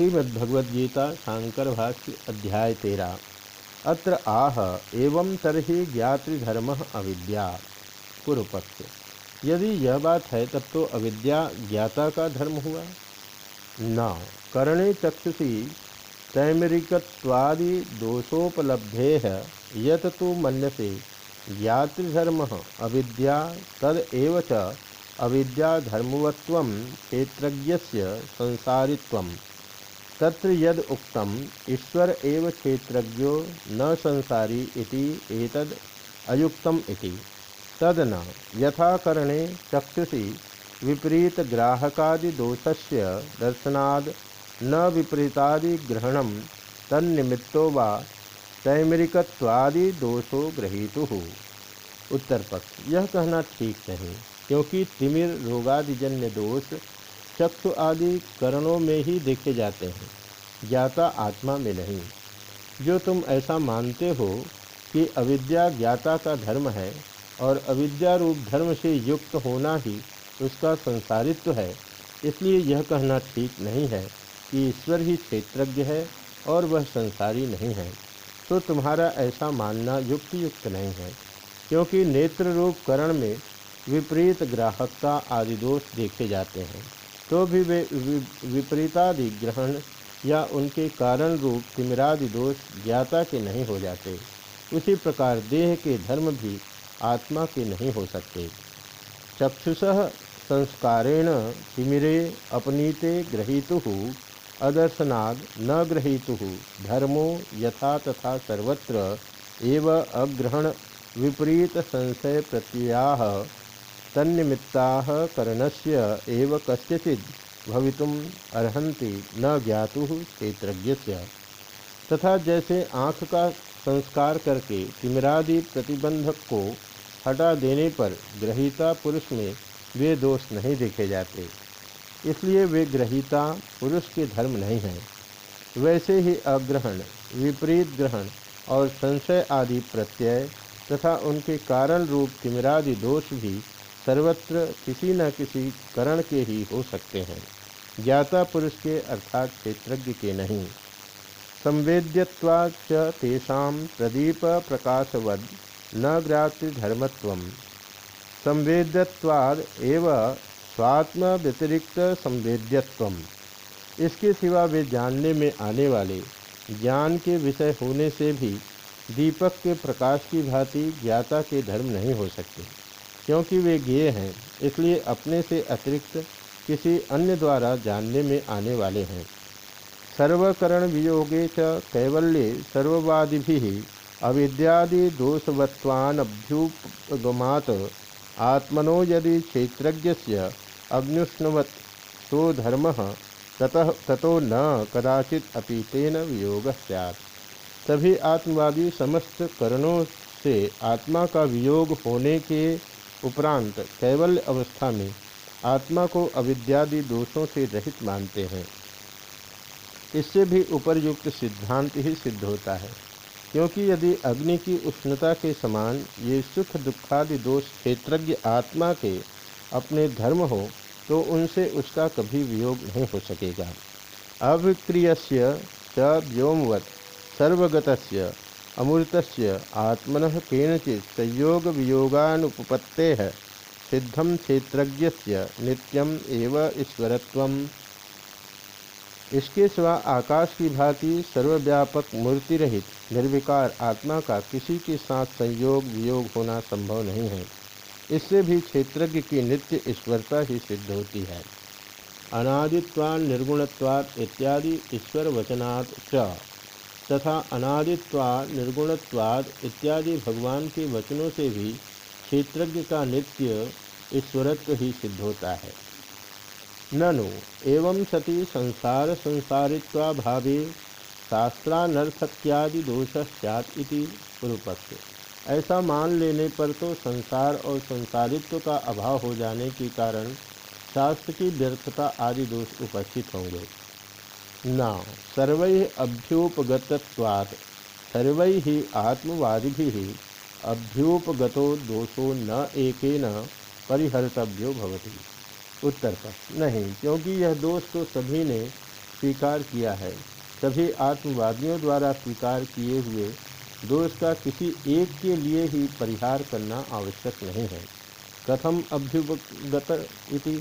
श्रीमद्भगवद्गीता शांकर भाष्य अध्याय तेरा। अत्र आह, एवं तरही ज्ञातृधर्म अविद्या। पूर्वपक्ष यदि यह बात है, तब तो अविद्या ज्ञाता का धर्म हुआ। न। करणे चक्षुषी तैमरिकवादि दोषोपलब्धे यत तो मनसे ज्ञातृधर्म अविद्या तद एव च अविद्या धर्मवत्व क्षेत्रज्ञस्य संसारित्वम्। तत्र यद उक्तम, ईश्वर एव क्षेत्रज्ञो न संसारी इति एतद अयुक्तम इति। तद न यथाकरणे चक्षुषी विपरीत ग्राहकादि दोषस्य दर्शनाद न विपरीतादि ग्रहणम तन्निमित्तो वा तैमरिकत्वादि दोषो ग्रहीतु। उत्तर पक्ष, यह कहना ठीक नहीं, क्योंकि तिमिर रोगादिजन्य दोष चक्षु आदि करणों में ही देखे जाते हैं, ज्ञाता आत्मा में नहीं। जो तुम ऐसा मानते हो कि अविद्या ज्ञाता का धर्म है और अविद्या रूप धर्म से युक्त होना ही उसका संसारित्व है, इसलिए यह कहना ठीक नहीं है कि ईश्वर ही क्षेत्रज्ञ है और वह संसारी नहीं है। तो तुम्हारा ऐसा मानना युक्त युक्त नहीं है, क्योंकि नेत्र रूप करण में विपरीत ग्राहकता आदि दोष देखे जाते हैं। तो भी वे विपरीतादि ग्रहण या उनके कारण रूप तिमिरादि दोष ज्ञाता के नहीं हो जाते। उसी प्रकार देह के धर्म भी आत्मा के नहीं हो सकते। चक्षुष संस्कारेण तिमिरे अपनीते ग्रहीतु, अदर्शनाद न ग्रहीतु, धर्मो यथा तथा सर्वत्र एव अग्रहण विपरीत संशय प्रत्यया तन्निमित्ता करणस्य एव कस्यचिद भवितुम अर्हन्ति न ज्ञातु क्षेत्रज्ञ तथा जैसे आँख का संस्कार करके तिमरादि प्रतिबंधक को हटा देने पर ग्रहिता पुरुष में वे दोष नहीं देखे जाते। इसलिए वे ग्रहिता पुरुष के धर्म नहीं हैं। वैसे ही अग्रहण, विपरीत ग्रहण और संशय आदि प्रत्यय तथा उनके कारण रूप तिमरादि दोष भी सर्वत्र किसी न किसी करण के ही हो सकते हैं। ज्ञाता पुरुष के अर्थात क्षेत्रज्ञ के नहीं। संवेद्यवाच तेषा प्रदीप प्रकाशवद न ग्रातृधर्मत्व संवेद्यवाद एव स्वात्म व्यतिरिक्त संवेद्यत्व इसके सिवा वे जानने में आने वाले, ज्ञान के विषय होने से भी दीपक के प्रकाश की भांति ज्ञाता के धर्म नहीं हो सकते। क्योंकि वे गेय हैं, इसलिए अपने से अतिरिक्त किसी अन्य द्वारा जानने में आने वाले हैं। सर्वकरण वियोगे च कैवल्य सर्ववादि अविद्यादि दोषवत्वानभ्युपगमात आत्मनो यदि क्षेत्रज्ञ अग्निष्णवत् तो धर्म ततः ततो न कदाचित अपि तेन वियोग सैत् सभी आत्मवादी समस्त करणों से आत्मा का वियोग होने के उपरांत कैवल्य अवस्था में आत्मा को अविद्यादि दोषों से रहित मानते हैं। इससे भी उपरयुक्त सिद्धांत ही सिद्ध होता है, क्योंकि यदि अग्नि की उष्णता के समान ये सुख दुखादि दोष क्षेत्रज्ञ आत्मा के अपने धर्म हो तो उनसे उसका कभी वियोग नहीं हो सकेगा। अविक्रिय च व्योमवत सर्वगत अमृत आत्मन केनचित संयोग वियोगानुपत्ते सिद्धम क्षेत्रज्ञ नित्यम एव ईश्वरत्व इसके सिवा आकाश की भांति सर्वव्यापक मूर्ति रहित निर्विकार आत्मा का किसी के साथ संयोग वियोग होना संभव नहीं है। इससे भी क्षेत्रज्ञ की नित्य ईश्वरता ही सिद्ध होती है। अनादित्वा निर्गुणत्वा इत्यादि ईश्वर वचनात् च। तथा अनादित्वा निर्गुणत्वाद इत्यादि भगवान के वचनों से भी क्षेत्रज्ञ का नित्य ईश्वरत्व ही सिद्ध होता है। ननु, एवं सति संसार संसारित्वा भावे शास्त्रानर्थत्यादि दोष इति पूर्वपक्ष ऐसा मान लेने पर तो संसार और संसारित्व का अभाव हो जाने के कारण शास्त्र की व्यर्थता आदि दोष उपस्थित होंगे। न। सर्व अभ्युपगतवात् सर्व आत्मवादि अभ्युपगतो दोषो न एक परिहर्तव्यो भवति। उत्तर पर। नहीं, क्योंकि यह दोष तो सभी ने स्वीकार किया है। सभी आत्मवादियों द्वारा स्वीकार किए हुए दोष का किसी एक के लिए ही परिहार करना आवश्यक नहीं है। कथम अभ्युपगत इति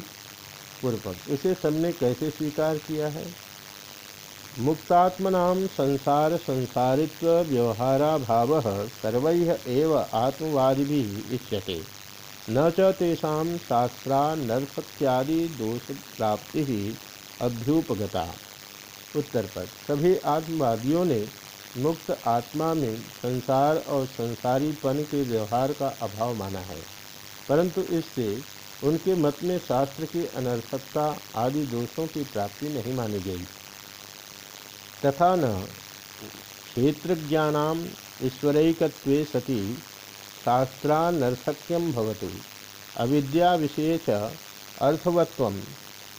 पूर्वक। इसे सबने कैसे स्वीकार किया है? मुक्तात्मना संसार संसारित्व व्यवहारा भाव सर्व एव आत्मवादि इष्यते। न च तेषा शास्त्रानर्थत्यादि दोष प्राप्ति अभ्युपगता। उत्तर पर सभी आत्मवादियों ने मुक्त आत्मा में संसार और संसारीपन के व्यवहार का अभाव माना है। परंतु इससे उनके मत में शास्त्र की अनर्थकता आदि दोषों की प्राप्ति नहीं मानी गई। तथा न। क्षेत्रज्ञानाम ईश्वरकत्वे सति शास्त्रानर्थक्यम भवतु। अविद्या विशेष अर्थवत्व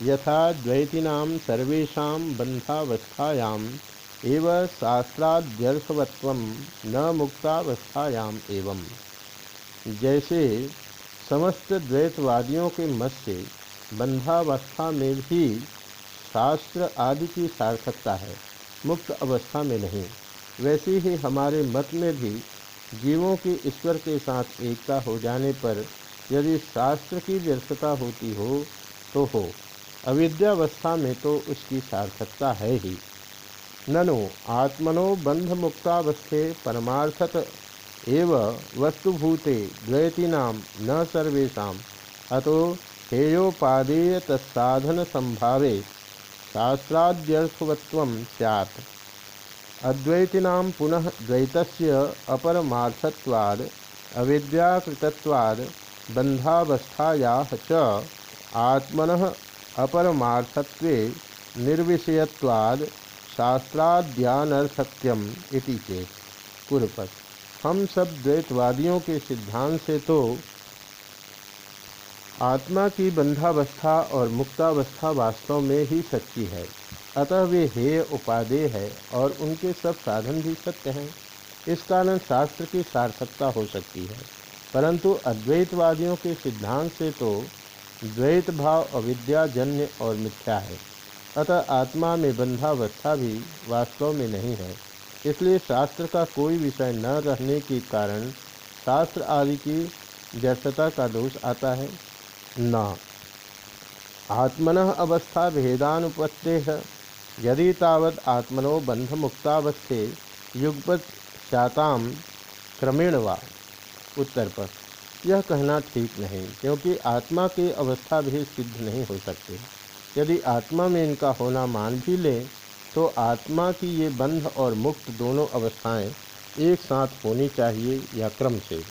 यथा द्वैतीनाम सर्वेशा बंधावस्थायाम एव शास्त्राद्यर्थवत्व न मुक्तावस्थायाम एवं जैसे समस्त द्वैतवादियों के मत से बंधावस्था में भी शास्त्र आदि की सार्थकता है। मुक्त अवस्था में नहीं वैसे ही हमारे मत में भी जीवों की ईश्वर के साथ एकता हो जाने पर यदि शास्त्र की व्यर्थता होती हो तो हो। अविद्यावस्था में तो उसकी सार्थकता है ही। ननु, आत्मनो बंध मुक्तावस्थे परमार्थत एव वस्तुभूते द्वैतीना न सर्वेशा अतो हेयोपादेय तत्साधन संभावे शास्त्राद्यर्थवत्व सैत् अद्वैतीना पुनः द्वैतस्य अपरमार्थत्वाद्, अविद्याकृतत्वाद् बंधावस्थायाः च आत्मनः अपरमार्थत्वे निर्विषयत्वाद् शास्त्राद्यानर्थक्यम इति चेत। पूर्वपद हम सब द्वैतवादियों के सिद्धांत से तो आत्मा की बंधावस्था और मुक्तावस्था वास्तव में ही सच्ची है। अतः वे हेय उपादेय है और उनके सब साधन भी सत्य हैं। इस कारण शास्त्र की सार्थकता हो सकती है। परंतु अद्वैतवादियों के सिद्धांत से तो द्वैत भाव अविद्याजन्य और मिथ्या है। अतः आत्मा में बंधावस्था भी वास्तव में नहीं है। इसलिए शास्त्र का कोई विषय न रहने के कारण शास्त्र आदि की व्यर्थता का दोष आता है। न। आत्मन अवस्था भेदानुपत्ते यदि तावत आत्मनो बंध मुक्तावस्थे युगपत शाताम क्रमेण वा? उत्तर पर। यह कहना ठीक नहीं, क्योंकि आत्मा की अवस्था भी सिद्ध नहीं हो सकते। यदि आत्मा में इनका होना मान भी लें तो आत्मा की ये बंध और मुक्त दोनों अवस्थाएँ एक साथ होनी चाहिए या क्रम से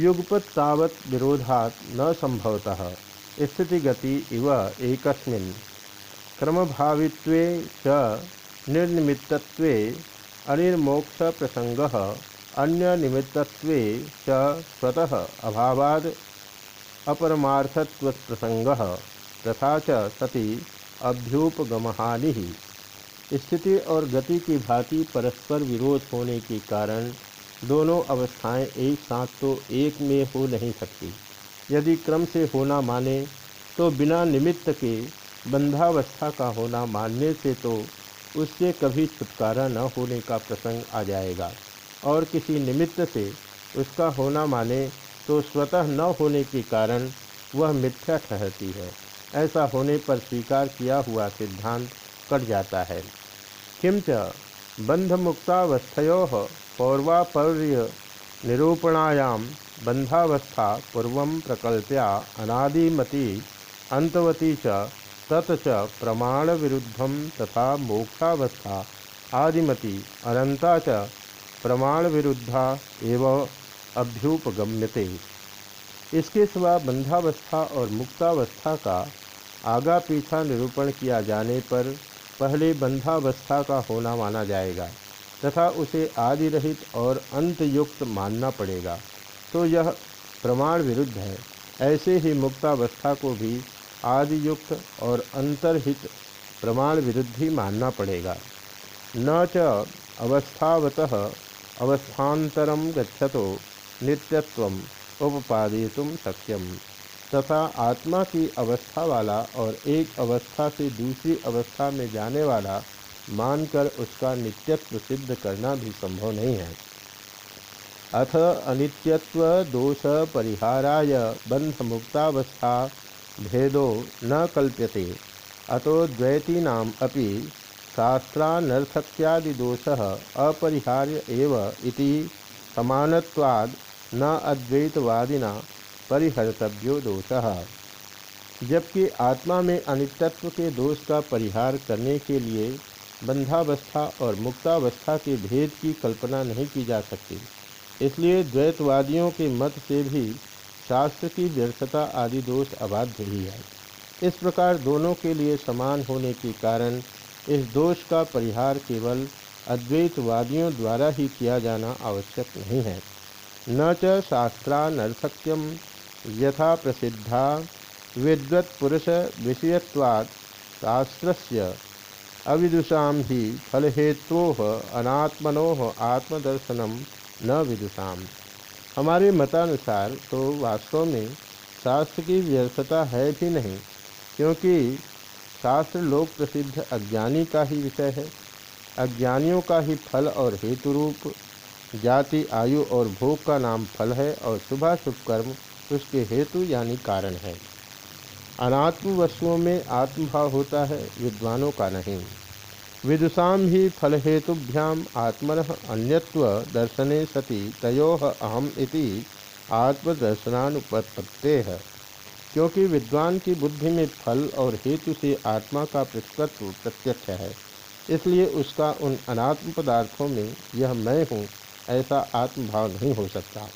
युगपत तावत विरोधात न संभवतः स्थिति गति इव एक क्रमभावित्वे च निर्निमित्तत्वे अनिर्मोक्ष प्रसंग अन्य निमित्तत्वे च स्वतः अभावाद अपरमार्थत्व प्रसंग तथा च सती अभ्युपगमहानि। स्थिति और गति की भांति परस्पर विरोध होने के कारण दोनों अवस्थाएँ एक साथ तो एक में हो नहीं सकती। यदि क्रम से होना माने तो बिना निमित्त के बंधावस्था का होना मानने से तो उससे कभी छुटकारा न होने का प्रसंग आ जाएगा। और किसी निमित्त से उसका होना माने तो स्वतः न होने के कारण वह मिथ्या ठहरती है। ऐसा होने पर स्वीकार किया हुआ सिद्धांत कट जाता है। किंच बंध मुक्तावस्थयो पौर्वापर्य निरूपणायाम बंधावस्था पूर्व प्रकल्प्या अनादिमती अंतवती च च प्रमाण विरुद्धम तथा मोक्षावस्था आदिमती अनंता च प्रमाण विरुद्धा एवं अभ्युपगम्यते। इसके सिवा बंधावस्था और मुक्तावस्था का आगा पीछा निरूपण किया जाने पर पहले बंधावस्था का होना माना जाएगा। तथा उसे आदि रहित और अंत युक्त मानना पड़ेगा। तो यह प्रमाण विरुद्ध है। ऐसे ही मुक्तावस्था को भी आदि युक्त और अंतरहित प्रमाण विरुद्ध ही मानना पड़ेगा। न च अवस्थावत अवस्थान्तरम गच्छतो नित्यत्व उपपादित सक्यम तथा आत्मा की अवस्था वाला और एक अवस्था से दूसरी अवस्था में जाने वाला मानकर उसका नित्यत्व सिद्ध करना भी संभव नहीं है। अथ अनित्यत्व दोष परिहाराय बंध मुक्तावस्था भेदो न कल्प्यते। अतो द्वैतीनाम अपि शास्त्रानर्थक्यादिदोष अपरिहार्य एव इति समानत्वाद न अद्वैतवादिना परिहर्तव्यो दोष। जबकि आत्मा में अनित्व के दोष का परिहार करने के लिए बंधावस्था और मुक्तावस्था के भेद की कल्पना नहीं की जा सकती। इसलिए द्वैतवादियों के मत से भी शास्त्र की व्यर्थता आदि दोष अबाध्य ही है। इस प्रकार दोनों के लिए समान होने के कारण इस दोष का परिहार केवल अद्वैतवादियों द्वारा ही किया जाना आवश्यक नहीं है। न च शास्त्रानर्थक्यम यथा प्रसिद्धा विद्वत्पुरुष विषयत्वात् शास्त्रस्य अविदुषा ही फलहेत्वो अनात्मनो आत्मदर्शनम न विदुषा हमारे मतानुसार तो वास्तव में शास्त्र की व्यर्थता है भी नहीं, क्योंकि शास्त्र लोक प्रसिद्ध अज्ञानी का ही विषय है। अज्ञानियों का ही फल और हेतु रूप, जाति, आयु और भोग का नाम फल है और शुभाशुभ कर्म उसके हेतु यानी कारण है। अनात्म वस्तुओं में आत्मभाव होता है, विद्वानों का नहीं। विदुषाम ही फल हेतुभ्याम आत्मन अन्यत्व दर्शने सति, तयो अहम इति आत्मदर्शनानुपत्ते। है क्योंकि विद्वान की बुद्धि में फल और हेतु से आत्मा का प्रतिकत्व प्रत्यक्ष है, इसलिए उसका उन अनात्म पदार्थों में, यह मैं हूँ, ऐसा आत्मभाव नहीं हो सकता।